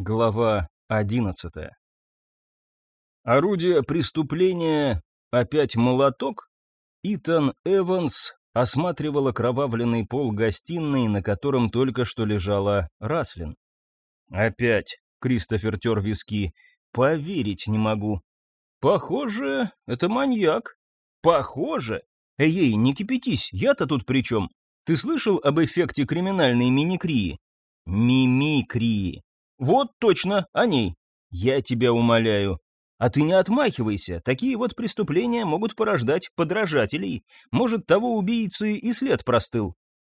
Глава одиннадцатая. Орудие преступления опять молоток? Итан Эванс осматривал окровавленный пол гостиной, на котором только что лежала Раслин. «Опять», — Кристофер тер виски, — «поверить не могу». «Похоже, это маньяк». «Похоже? Эй-ей, не кипятись, я-то тут при чем? Ты слышал об эффекте криминальной мимикрии?» «Мимикрии», вот точно, о ней. Я тебя умоляю. А ты не отмахивайся, такие вот преступления могут порождать подражателей. Может, того убийцы и след простыл.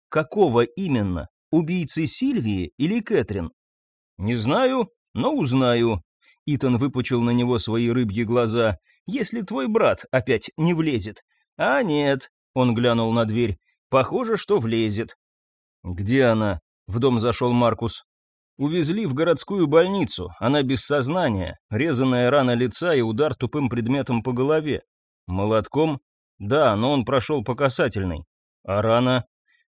Какого именно? Убийцы Сильвии или Кэтрин? Не знаю, но узнаю. Итан выпучил на него свои рыбьи глаза. Если твой брат опять не влезет. А нет, он глянул на дверь. Похоже, что влезет. Где она? В дом зашел Маркус. Увезли в городскую больницу, она без сознания, резаная рана лица и удар тупым предметом по голове. Молотком? Да, но он прошел по касательной. А рана?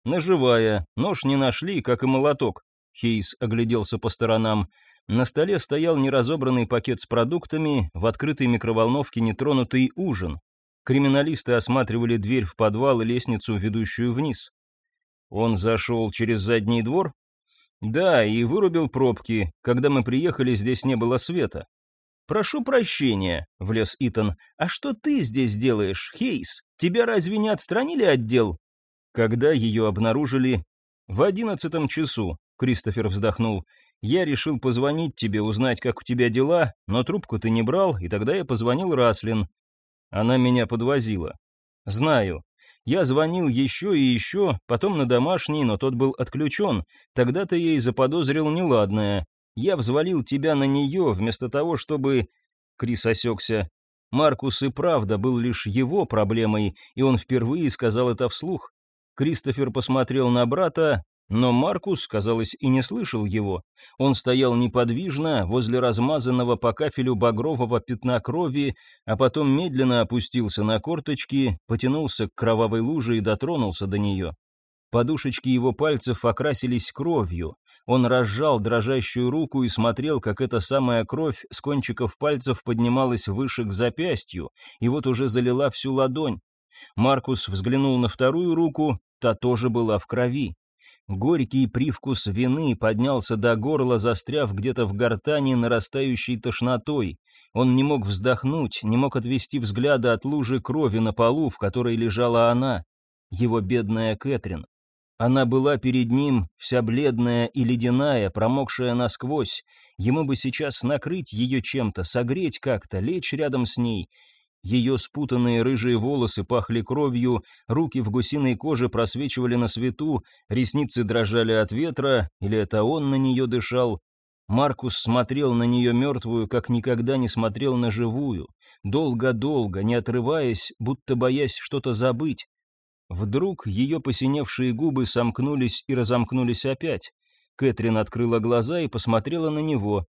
Ножевая, нож не нашли, как и молоток. Хейс огляделся по сторонам. На столе стоял неразобранный пакет с продуктами, в открытой микроволновке нетронутый ужин. Криминалисты осматривали дверь в подвал и лестницу, ведущую вниз. Он зашел через задний двор, да, и вырубил пробки. Когда мы приехали, здесь не было света. «Прошу прощения», — влез Итан. «А что ты здесь делаешь, Хейс? Тебя разве не отстранили от дел?» Когда ее обнаружили? В одиннадцатом часу, Кристофер вздохнул. Я решил позвонить тебе, узнать, как у тебя дела, но трубку ты не брал, и тогда я позвонил Раслин. Она меня подвозила. Знаю. Я звонил еще и еще, потом на домашний, но тот был отключен. Тогда-то я и заподозрил неладное. Я взвалил тебя на нее, вместо того, чтобы...» Крис осекся. Маркус и правда был лишь его проблемой, и он впервые сказал это вслух. Кристофер посмотрел на брата, но Маркус, казалось, и не слышал его. Он стоял неподвижно возле размазанного по кафелю багрового пятна крови, а потом медленно опустился на корточки, потянулся к кровавой луже и дотронулся до нее. Подушечки его пальцев окрасились кровью. Он разжал дрожащую руку и смотрел, как эта самая кровь с кончиков пальцев поднималась выше к запястью, и вот уже залила всю ладонь. Маркус взглянул на вторую руку, та тоже была в крови. Горький привкус вины поднялся до горла, застряв где-то в гортани нарастающей тошнотой. Он не мог вздохнуть, не мог отвести взгляда от лужи крови на полу, в которой лежала она, его бедная Кэтрин. Она была перед ним, вся бледная и ледяная, промокшая насквозь. Ему бы сейчас накрыть ее чем-то, согреть как-то, лечь рядом с ней. Ее спутанные рыжие волосы пахли кровью, руки в гусиной коже просвечивали на свету, ресницы дрожали от ветра, или это он на нее дышал. Маркус смотрел на нее мертвую, как никогда не смотрел на живую, долго-долго, не отрываясь, будто боясь что-то забыть. Вдруг ее посиневшие губы сомкнулись и разомкнулись опять. Кэтрин открыла глаза и посмотрела на него.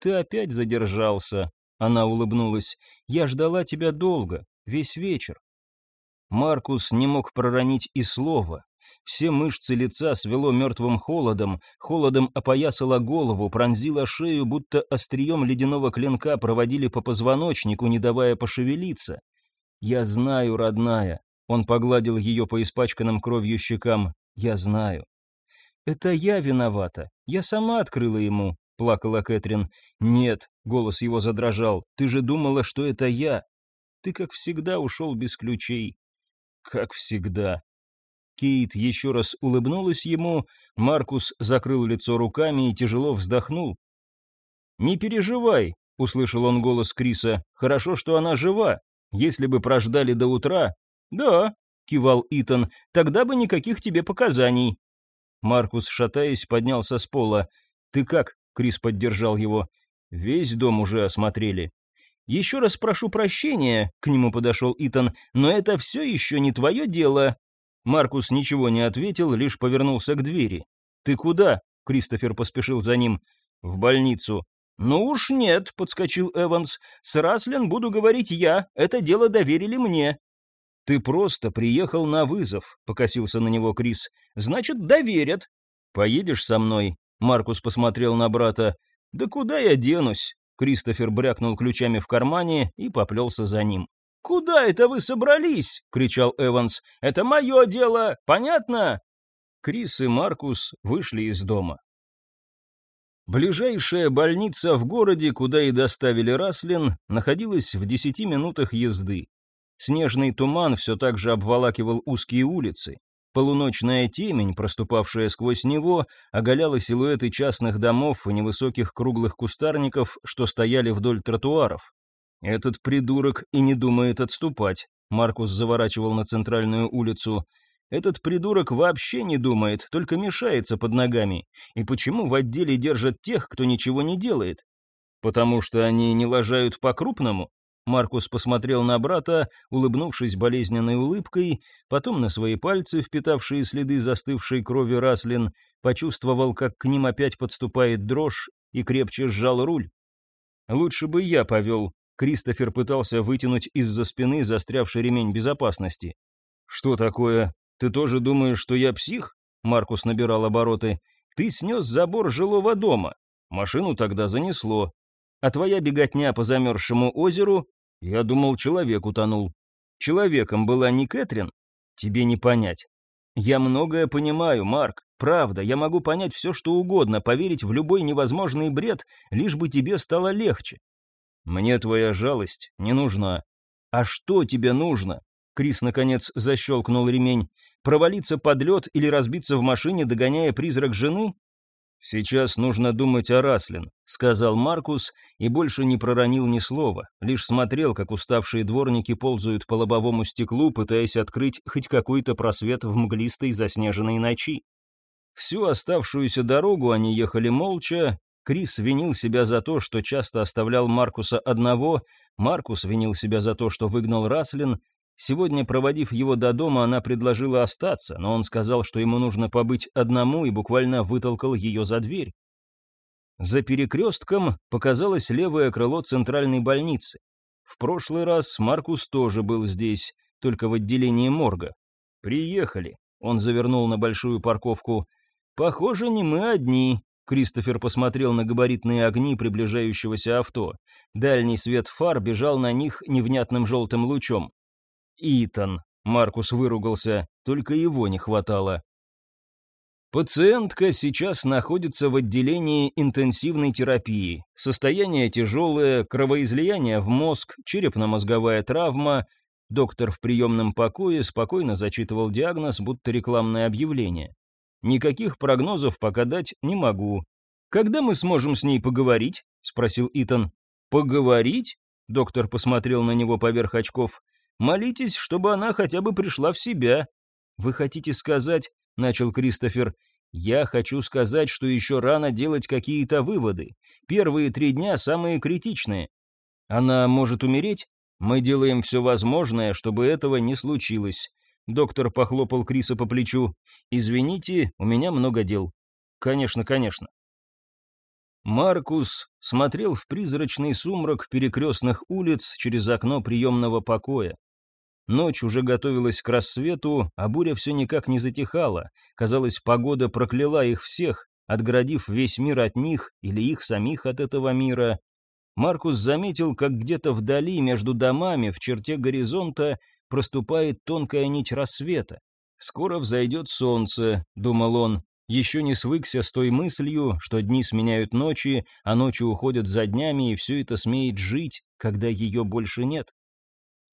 «Ты опять задержался», она улыбнулась. «Я ждала тебя долго, весь вечер». Маркус не мог проронить и слова. Все мышцы лица свело мертвым холодом, холодом опоясало голову, пронзило шею, будто острием ледяного клинка проводили по позвоночнику, не давая пошевелиться. «Я знаю, родная», — он погладил ее по испачканным кровью щекам, — «я знаю». «Это я виновата, я сама открыла ему», — плакала Кэтрин. «Нет», — голос его задрожал, — «ты же думала, что это я. Ты, как всегда, ушел без ключей». «Как всегда». Кейт еще раз улыбнулась ему, Маркус закрыл лицо руками и тяжело вздохнул. «Не переживай», — услышал он голос Криса, — «хорошо, что она жива. Если бы прождали до утра...» «Да», — кивал Итан, — «тогда бы никаких тебе показаний». Маркус, шатаясь, поднялся с пола. «Ты как?» Крис поддержал его. «Весь дом уже осмотрели». «Еще раз прошу прощения», — к нему подошел Итан, «но это все еще не твое дело». Маркус ничего не ответил, лишь повернулся к двери. «Ты куда?» — Кристофер поспешил за ним. «В больницу». «Ну уж нет», — подскочил Эванс. «С Раслин буду говорить я, это дело доверили мне». «Ты просто приехал на вызов», — покосился на него Крис. «Значит, доверят». «Поедешь со мной?» Маркус посмотрел на брата. «Да куда я денусь?» Кристофер брякнул ключами в кармане и поплелся за ним. «Куда это вы собрались?» — кричал Эванс. «Это мое дело, понятно?» Крис и Маркус вышли из дома. Ближайшая больница в городе, куда и доставили Раслин, находилась в десяти минутах езды. Снежный туман все так же обволакивал узкие улицы. Полуночная темень, проступавшая сквозь него, оголяла силуэты частных домов и невысоких круглых кустарников, что стояли вдоль тротуаров. «Этот придурок и не думает отступать», — Маркус заворачивал на центральную улицу. «Этот придурок вообще не думает, только мешается под ногами. И почему в отделе держат тех, кто ничего не делает? Потому что они не лажают по-крупному? Маркус посмотрел на брата, улыбнувшись болезненной улыбкой, потом на свои пальцы, впитавшие следы застывшей крови Раслин, почувствовал, как к ним опять подступает дрожь, и крепче сжал руль. «Лучше бы я повел», — Кристофер пытался вытянуть из-за спины застрявший ремень безопасности. «Что такое? Ты тоже думаешь, что я псих?» Маркус набирал обороты. «Ты снес забор жилого дома. Машину тогда занесло. А твоя беготня по замерзшему озеру, я думал, человек утонул. Человеком была не Кэтрин? Тебе не понять. Я многое понимаю, Марк. Правда, я могу понять все, что угодно, поверить в любой невозможный бред, лишь бы тебе стало легче. Мне твоя жалость не нужна. А что тебе нужно? Крис, наконец, защелкнул ремень. Провалиться под лед или разбиться в машине, догоняя призрак жены? «Сейчас нужно думать о Раслин», — сказал Маркус и больше не проронил ни слова, лишь смотрел, как уставшие дворники ползают по лобовому стеклу, пытаясь открыть хоть какой-то просвет в мглистой заснеженной ночи. Всю оставшуюся дорогу они ехали молча, Крис винил себя за то, что часто оставлял Маркуса одного, Маркус винил себя за то, что выгнал Раслин, Сегодня, проводив его до дома, она предложила остаться, но он сказал, что ему нужно побыть одному и буквально вытолкал ее за дверь. За перекрестком показалось левое крыло центральной больницы. В прошлый раз Маркус тоже был здесь, только в отделении морга. «Приехали», — он завернул на большую парковку. «Похоже, не мы одни», — Кристофер посмотрел на габаритные огни приближающегося авто. Дальний свет фар бежал на них невнятным желтым лучом. Итан. Маркус выругался, только его не хватало. Пациентка сейчас находится в отделении интенсивной терапии. Состояние тяжелое, кровоизлияние в мозг, черепно-мозговая травма. Доктор в приемном покое спокойно зачитывал диагноз, будто рекламное объявление. Никаких прогнозов пока дать не могу. Когда мы сможем с ней поговорить? спросил Итан. Поговорить? Доктор посмотрел на него поверх очков. Молитесь, чтобы она хотя бы пришла в себя. Вы хотите сказать, начал Кристофер, я хочу сказать, что еще рано делать какие-то выводы. Первые три дня самые критичные. Она может умереть? Мы делаем все возможное, чтобы этого не случилось. Доктор похлопал Криса по плечу. Извините, у меня много дел. Конечно, конечно. Маркус смотрел в призрачный сумрак перекрестных улиц через окно приемного покоя. Ночь уже готовилась к рассвету, а буря все никак не затихала. Казалось, погода прокляла их всех, отгородив весь мир от них или их самих от этого мира. Маркус заметил, как где-то вдали между домами в черте горизонта проступает тонкая нить рассвета. «Скоро взойдет солнце», — думал он, еще не свыкся с той мыслью, что дни сменяют ночи, а ночи уходят за днями, и все это смеет жить, когда ее больше нет.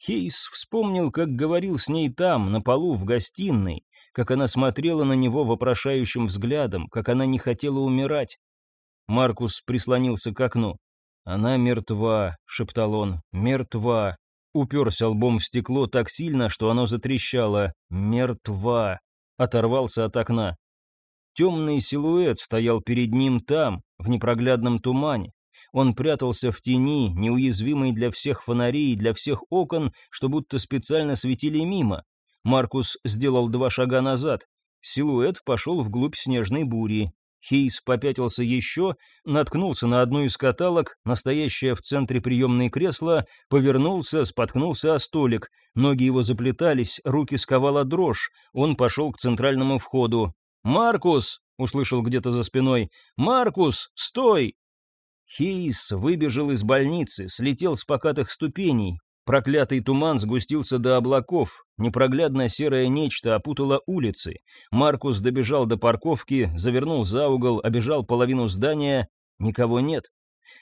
Хейс вспомнил, как говорил с ней там, на полу, в гостиной, как она смотрела на него вопрошающим взглядом, как она не хотела умирать. Маркус прислонился к окну. «Она мертва», — шептал он, — «мертва». Уперся лбом в стекло так сильно, что оно затрещало. «Мертва». Оторвался от окна. Темный силуэт стоял перед ним там, в непроглядном тумане. Он прятался в тени, неуязвимый для всех фонарей и для всех окон, что будто специально светили мимо. Маркус сделал два шага назад. Силуэт пошел вглубь снежной бури. Хейс попятился еще, наткнулся на одну из каталог, настоящее в центре приемной кресла, повернулся, споткнулся о столик. Ноги его заплетались, руки сковала дрожь. Он пошел к центральному входу. «Маркус!» — услышал где-то за спиной. «Маркус, стой!» Хейс выбежал из больницы, слетел с покатых ступеней. Проклятый туман сгустился до облаков, непроглядное серое нечто опутало улицы. Маркус добежал до парковки, завернул за угол, обежал половину здания. Никого нет.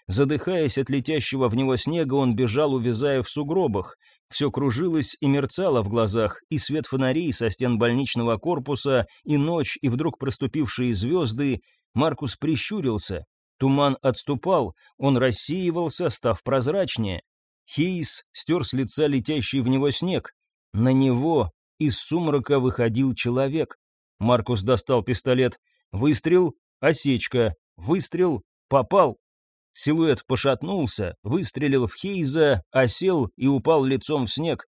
Задыхаясь от летящего в него снега, он бежал, увязая в сугробах. Все кружилось и мерцало в глазах, и свет фонарей со стен больничного корпуса, и ночь, и вдруг проступившие звезды. Маркус прищурился. Туман отступал, он рассеивался, став прозрачнее. Хейс стер с лица летящий в него снег. На него из сумрака выходил человек. Маркус достал пистолет. Выстрел, осечка, выстрел, попал. Силуэт пошатнулся, выстрелил в Хейза, осел и упал лицом в снег.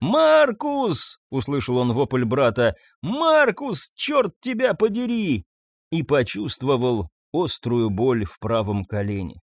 «Маркус!» — услышал он вопль брата. «Маркус, черт тебя подери!» И почувствовал острую боль в правом колене.